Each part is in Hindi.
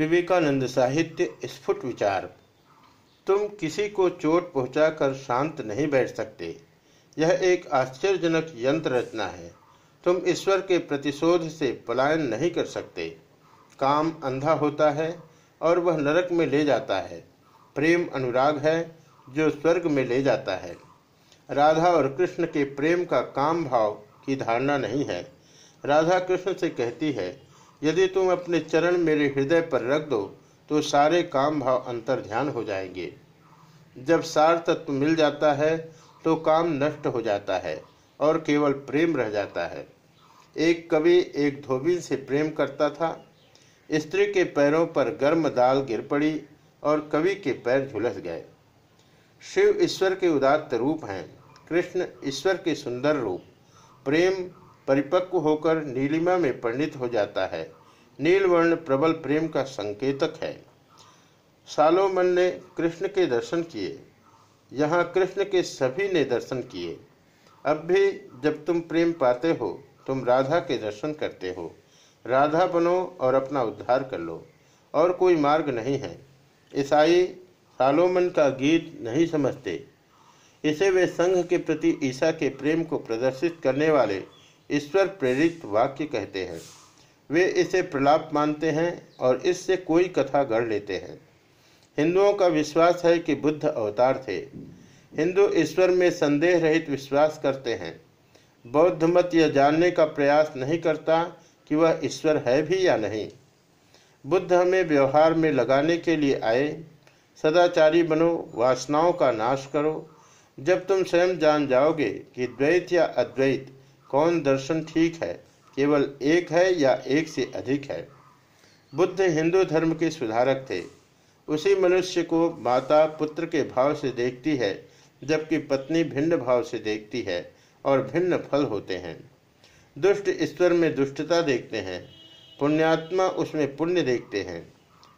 विवेकानंद साहित्य स्फुट विचार। तुम किसी को चोट पहुंचाकर शांत नहीं बैठ सकते। यह एक आश्चर्यजनक यंत्र रचना है। तुम ईश्वर के प्रतिशोध से पलायन नहीं कर सकते। काम अंधा होता है और वह नरक में ले जाता है। प्रेम अनुराग है जो स्वर्ग में ले जाता है। राधा और कृष्ण के प्रेम का काम भाव की धारणा नहीं है। राधा कृष्ण से कहती है यदि तुम अपने चरण मेरे हृदय पर रख दो तो सारे काम भाव अंतर ध्यान हो जाएँगे। जब सार तत्व मिल जाता है तो काम नष्ट हो जाता है और केवल प्रेम रह जाता है। एक कवि एक धोबी से प्रेम करता था। स्त्री के पैरों पर गर्म दाल गिर पड़ी और कवि के पैर झुलस गए। शिव ईश्वर के उदात्त रूप हैं। कृष्ण ईश्वर के सुंदर रूप। प्रेम परिपक्व होकर नीलिमा में परिणित हो जाता है। नीलवर्ण प्रबल प्रेम का संकेतक है। सालोमन ने कृष्ण के दर्शन किए। यहाँ कृष्ण के सभी ने दर्शन किए। अब भी जब तुम प्रेम पाते हो, तुम राधा के दर्शन करते हो। राधा बनो और अपना उद्धार कर लो, और कोई मार्ग नहीं है। ईसाई सालोमन का गीत नहीं समझते। इसे वे संघ के प्रति ईसा के प्रेम को प्रदर्शित करने वाले ईश्वर प्रेरित वाक्य कहते हैं। वे इसे प्रलाप मानते हैं और इससे कोई कथा गढ़ लेते हैं। हिंदुओं का विश्वास है कि बुद्ध अवतार थे। हिंदू ईश्वर में संदेह रहित विश्वास करते हैं। बौद्ध मत यह जानने का प्रयास नहीं करता कि वह ईश्वर है भी या नहीं। बुद्ध हमें व्यवहार में लगाने के लिए आए। सदाचारी बनो, वासनाओं का नाश करो। जब तुम स्वयं जान जाओगे कि द्वैत या अद्वैत, कौन दर्शन ठीक है? केवल एक है या एक से अधिक है। बुद्ध हिंदू धर्म के सुधारक थे। उसी मनुष्य को माता पुत्र के भाव से देखती है, जबकि पत्नी भिन्न भाव से देखती है और भिन्न फल होते हैं। दुष्ट ईश्वर में दुष्टता देखते हैं, पुण्यात्मा उसमें पुण्य देखते हैं।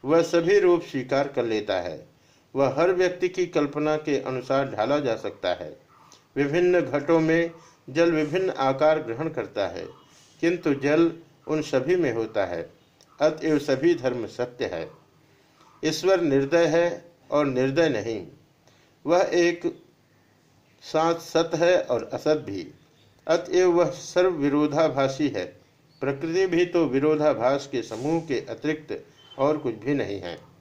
वह सभी रूप स्वीकार कर लेता है। वह हर व्यक्ति की कल्पना के अनुसार ढाला जा सकता है। विभिन्न घटों में जल विभिन्न आकार ग्रहण करता है। किंतु जल उन सभी में होता है, अतएव सभी धर्म सत्य है। ईश्वर निर्दय है और निर्दय नहीं। वह एक साथ सत है और असत भी। अतएव वह सर्व विरोधाभासी है। प्रकृति भी तो विरोधाभास के समूह के अतिरिक्त और कुछ भी नहीं है।